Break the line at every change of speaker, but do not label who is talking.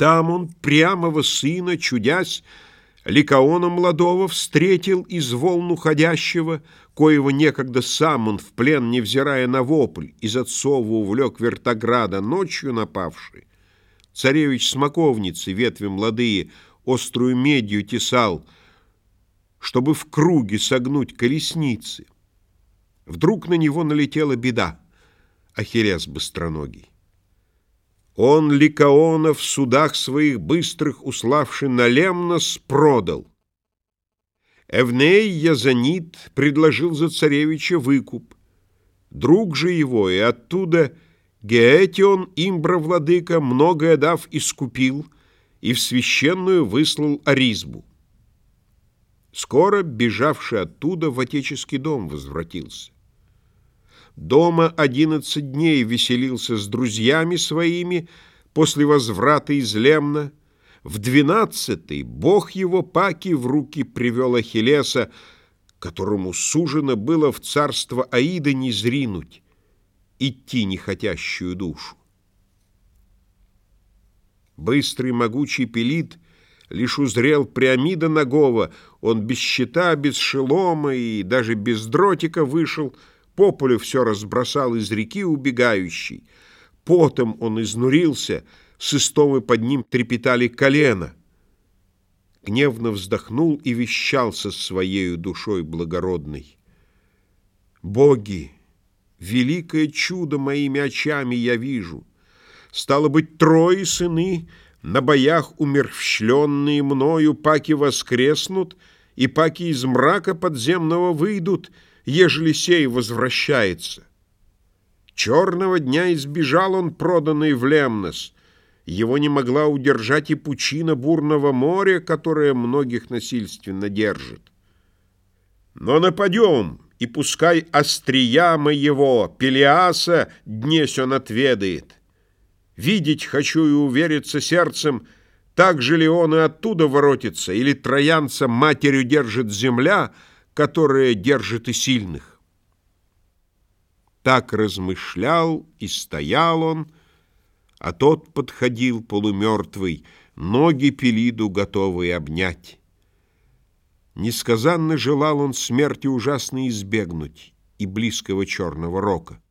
Там он прямого сына, чудясь, Ликаона молодого встретил из волн уходящего, коего некогда сам он в плен, невзирая на вопль, из отцова увлек вертограда ночью напавший. Царевич смоковницы, ветви младые, острую медью тесал, чтобы в круге согнуть колесницы. Вдруг на него налетела беда, Ахиллес быстроногий. Он Ликаона в судах своих быстрых, уславший на Лемнос, продал. Эвней Язанит предложил за царевича выкуп. Друг же его, и оттуда Геэтион, имбра владыка, многое дав искупил, и в священную выслал Аризбу. Скоро, бежавший оттуда, в отеческий дом возвратился. Дома одиннадцать дней веселился с друзьями своими после возврата из Лемна. В двенадцатый бог его Паки в руки привел Ахиллеса, которому сужено было в царство Аида не зринуть, идти нехотящую душу. Быстрый могучий Пелит лишь узрел Приамида Нагова, он без щита, без шелома и даже без дротика вышел — по полю все разбросал из реки убегающий. Потом он изнурился, с истомы под ним трепетали колено. Гневно вздохнул и вещал со своею душой благородной. «Боги, великое чудо моими очами я вижу. Стало быть, трое сыны, на боях умерщвленные мною, паки воскреснут, и паки из мрака подземного выйдут — ежели сей возвращается. Черного дня избежал он, проданный в Лемнос. Его не могла удержать и пучина бурного моря, которое многих насильственно держит. Но нападем, и пускай острия моего, Пелиаса, днесь он отведает. Видеть хочу и увериться сердцем, так же ли он и оттуда воротится, или троянца матерью держит земля — которая держит и сильных. Так размышлял и стоял он, а тот подходил полумертвый, ноги Пелиду готовые обнять. Несказанно желал он смерти ужасной избегнуть и близкого черного рока.